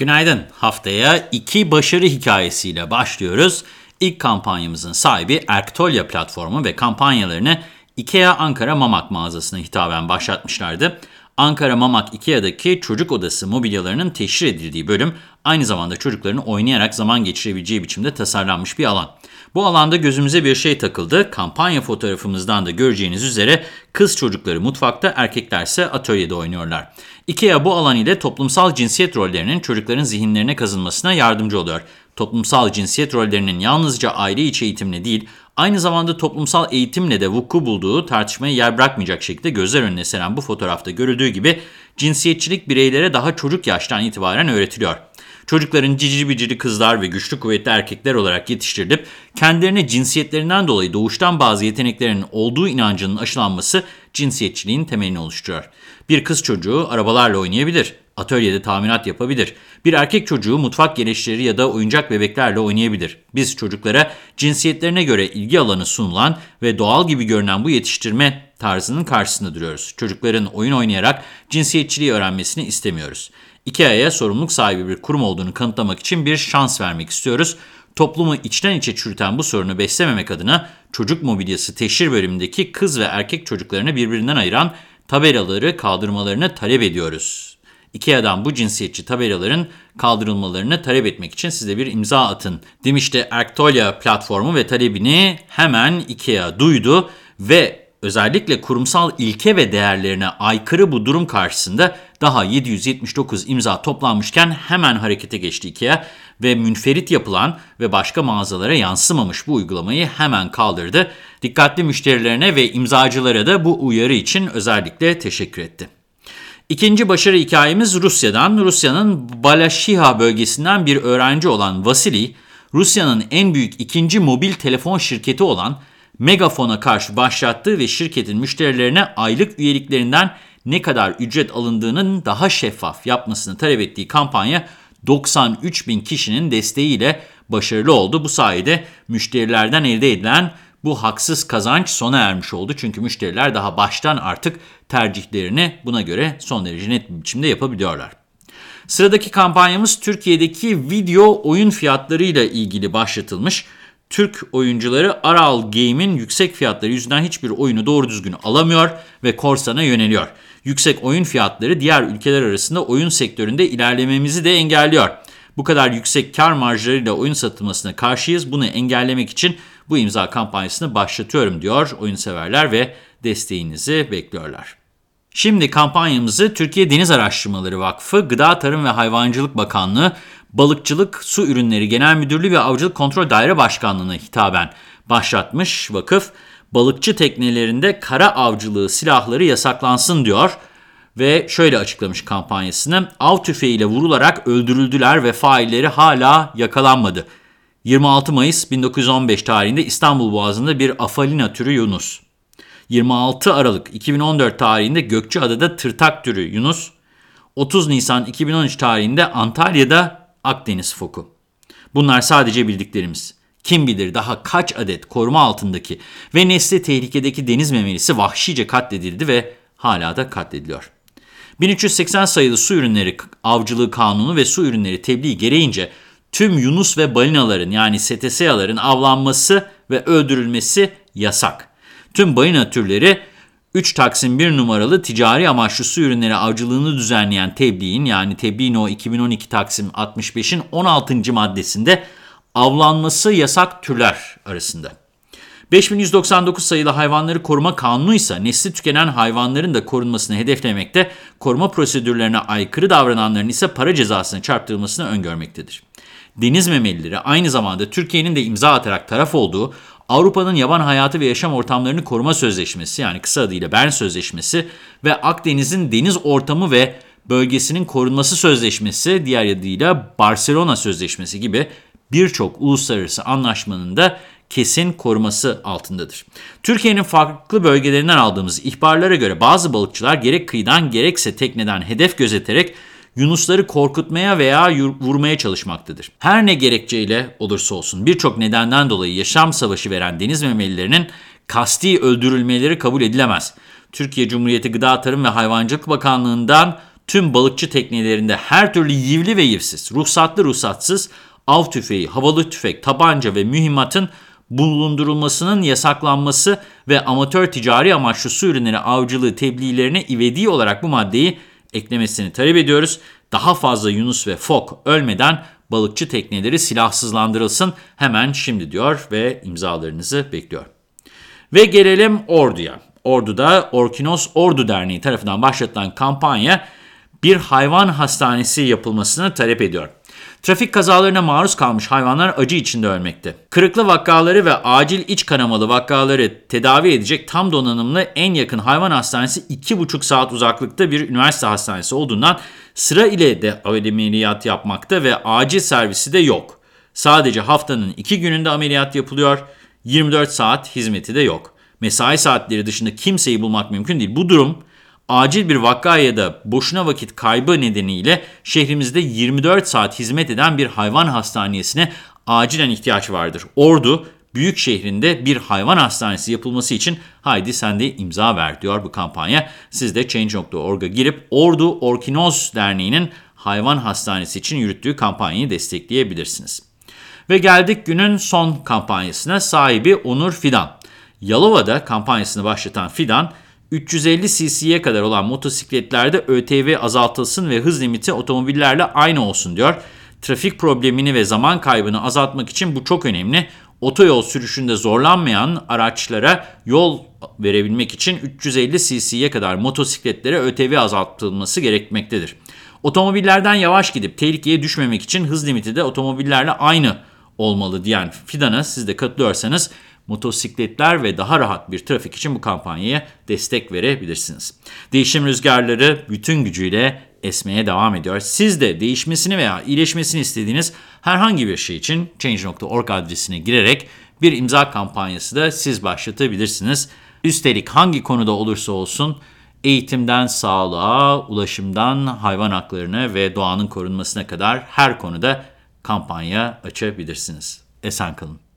Günaydın. Haftaya iki başarı hikayesiyle başlıyoruz. İlk kampanyamızın sahibi Erktolya platformu ve kampanyalarını IKEA Ankara Mamak mağazasına hitaben başlatmışlardı. Ankara Mamak IKEA'daki çocuk odası mobilyalarının teşhir edildiği bölüm aynı zamanda çocukların oynayarak zaman geçirebileceği biçimde tasarlanmış bir alan. Bu alanda gözümüze bir şey takıldı. Kampanya fotoğrafımızdan da göreceğiniz üzere kız çocukları mutfakta, erkekler ise atölyede oynuyorlar. IKEA bu alan ile toplumsal cinsiyet rollerinin çocukların zihinlerine kazınmasına yardımcı oluyor. Toplumsal cinsiyet rollerinin yalnızca aile içi eğitimle değil, aynı zamanda toplumsal eğitimle de vuku bulduğu tartışmaya yer bırakmayacak şekilde gözler önüne seren bu fotoğrafta görüldüğü gibi cinsiyetçilik bireylere daha çocuk yaştan itibaren öğretiliyor. Çocukların cici bicili kızlar ve güçlü kuvvetli erkekler olarak yetiştirilip kendilerine cinsiyetlerinden dolayı doğuştan bazı yeteneklerinin olduğu inancının aşılanması cinsiyetçiliğin temelini oluşturuyor. Bir kız çocuğu arabalarla oynayabilir, atölyede tamirat yapabilir. Bir erkek çocuğu mutfak gereçleri ya da oyuncak bebeklerle oynayabilir. Biz çocuklara cinsiyetlerine göre ilgi alanı sunulan ve doğal gibi görünen bu yetiştirme tarzının karşısında duruyoruz. Çocukların oyun oynayarak cinsiyetçiliği öğrenmesini istemiyoruz. IKEA'ya sorumluluk sahibi bir kurum olduğunu kanıtlamak için bir şans vermek istiyoruz. Toplumu içten içe çürüten bu sorunu beslememek adına çocuk mobilyası teşhir bölümündeki kız ve erkek çocuklarını birbirinden ayıran tabelaları kaldırmalarını talep ediyoruz. IKEA'dan bu cinsiyetçi tabelaların kaldırılmalarını talep etmek için size bir imza atın demişti Erktolya platformu ve talebini hemen IKEA duydu ve özellikle kurumsal ilke ve değerlerine aykırı bu durum karşısında daha 779 imza toplanmışken hemen harekete geçti IKEA ve münferit yapılan ve başka mağazalara yansımamış bu uygulamayı hemen kaldırdı. Dikkatli müşterilerine ve imzacılara da bu uyarı için özellikle teşekkür etti. İkinci başarı hikayemiz Rusya'dan. Rusya'nın Balaşiha bölgesinden bir öğrenci olan Vasily, Rusya'nın en büyük ikinci mobil telefon şirketi olan Megafon'a karşı başlattığı ve şirketin müşterilerine aylık üyeliklerinden ne kadar ücret alındığının daha şeffaf yapmasını talep ettiği kampanya 93 bin kişinin desteğiyle başarılı oldu. Bu sayede müşterilerden elde edilen bu haksız kazanç sona ermiş oldu. Çünkü müşteriler daha baştan artık tercihlerini buna göre son derece net bir biçimde yapabiliyorlar. Sıradaki kampanyamız Türkiye'deki video oyun fiyatlarıyla ilgili başlatılmış. Türk oyuncuları Aral Game'in yüksek fiyatları yüzünden hiçbir oyunu doğru düzgün alamıyor ve korsana yöneliyor. Yüksek oyun fiyatları diğer ülkeler arasında oyun sektöründe ilerlememizi de engelliyor. Bu kadar yüksek kar marjlarıyla oyun satılmasına karşıyız. Bunu engellemek için bu imza kampanyasını başlatıyorum diyor oyun severler ve desteğinizi bekliyorlar. Şimdi kampanyamızı Türkiye Deniz Araştırmaları Vakfı, Gıda Tarım ve Hayvancılık Bakanlığı, Balıkçılık Su Ürünleri Genel Müdürlüğü ve Avcılık Kontrol Daire Başkanlığı'na hitaben başlatmış vakıf. Balıkçı teknelerinde kara avcılığı silahları yasaklansın diyor ve şöyle açıklamış kampanyasını. Av tüfeğiyle vurularak öldürüldüler ve failleri hala yakalanmadı. 26 Mayıs 1915 tarihinde İstanbul Boğazı'nda bir afalina türü Yunus. 26 Aralık 2014 tarihinde Gökçeada'da tırtak türü Yunus. 30 Nisan 2013 tarihinde Antalya'da Akdeniz foku. Bunlar sadece bildiklerimiz. Kim bilir daha kaç adet koruma altındaki ve nesli tehlikedeki deniz memelisi vahşice katledildi ve hala da katlediliyor. 1380 sayılı su ürünleri avcılığı kanunu ve su ürünleri tebliği gereğince tüm yunus ve balinaların yani STS'ların avlanması ve öldürülmesi yasak. Tüm balina türleri 3 Taksim 1 numaralı ticari amaçlı su ürünleri avcılığını düzenleyen tebliğin yani tebliğin o 2012 Taksim 65'in 16. maddesinde avlanması yasak türler arasında. 5199 sayılı hayvanları koruma kanunu ise nesli tükenen hayvanların da korunmasını hedeflemekte, koruma prosedürlerine aykırı davrananların ise para cezasına çarptırılmasını öngörmektedir. Deniz memelileri aynı zamanda Türkiye'nin de imza atarak taraf olduğu Avrupa'nın yaban hayatı ve yaşam ortamlarını koruma sözleşmesi yani kısa adıyla Bern Sözleşmesi ve Akdeniz'in deniz ortamı ve bölgesinin korunması sözleşmesi diğer adıyla Barcelona Sözleşmesi gibi birçok uluslararası anlaşmanın da kesin koruması altındadır. Türkiye'nin farklı bölgelerinden aldığımız ihbarlara göre bazı balıkçılar gerek kıyıdan gerekse tekneden hedef gözeterek yunusları korkutmaya veya vurmaya çalışmaktadır. Her ne gerekçeyle olursa olsun birçok nedenden dolayı yaşam savaşı veren deniz memelilerinin kasti öldürülmeleri kabul edilemez. Türkiye Cumhuriyeti Gıda Tarım ve Hayvancılık Bakanlığı'ndan tüm balıkçı teknelerinde her türlü yivli ve yivsiz, ruhsatlı ruhsatsız av tüfeği, havalı tüfek, tabanca ve mühimmatın bulundurulmasının yasaklanması ve amatör ticari amaçlı su ürünleri avcılığı tebliğlerine ivedi olarak bu maddeyi eklemesini talep ediyoruz. Daha fazla yunus ve fok ölmeden balıkçı tekneleri silahsızlandırılsın hemen şimdi diyor ve imzalarınızı bekliyor. Ve gelelim Ordu'ya. Ordu'da Orkinos Ordu Derneği tarafından başlatılan kampanya bir hayvan hastanesi yapılmasını talep ediyor. Trafik kazalarına maruz kalmış hayvanlar acı içinde ölmekte. Kırıklı vakaları ve acil iç kanamalı vakaları tedavi edecek tam donanımlı en yakın hayvan hastanesi 2,5 saat uzaklıkta bir üniversite hastanesi olduğundan sıra ile de ameliyat yapmakta ve acil servisi de yok. Sadece haftanın 2 gününde ameliyat yapılıyor, 24 saat hizmeti de yok. Mesai saatleri dışında kimseyi bulmak mümkün değil. Bu durum acil bir vaka ya da boşuna vakit kaybı nedeniyle şehrimizde 24 saat hizmet eden bir hayvan hastanesine acilen ihtiyaç vardır. Ordu büyük şehrinde bir hayvan hastanesi yapılması için haydi sen de imza ver diyor bu kampanya. Siz de Change.org'a girip Ordu Orkinoz Derneği'nin hayvan hastanesi için yürüttüğü kampanyayı destekleyebilirsiniz. Ve geldik günün son kampanyasına sahibi Onur Fidan. Yalova'da kampanyasını başlatan Fidan, 350 cc'ye kadar olan motosikletlerde ÖTV azaltılsın ve hız limiti otomobillerle aynı olsun diyor. Trafik problemini ve zaman kaybını azaltmak için bu çok önemli. Otoyol sürüşünde zorlanmayan araçlara yol verebilmek için 350 cc'ye kadar motosikletlere ÖTV azaltılması gerekmektedir. Otomobillerden yavaş gidip tehlikeye düşmemek için hız limiti de otomobillerle aynı olmalı diyen Fidan'a siz de katılıyorsanız motosikletler ve daha rahat bir trafik için bu kampanyaya destek verebilirsiniz. Değişim rüzgarları bütün gücüyle esmeye devam ediyor. Siz de değişmesini veya iyileşmesini istediğiniz herhangi bir şey için Change.org adresine girerek bir imza kampanyası da siz başlatabilirsiniz. Üstelik hangi konuda olursa olsun eğitimden sağlığa, ulaşımdan hayvan haklarına ve doğanın korunmasına kadar her konuda kampanya açabilirsiniz. Esen kalın.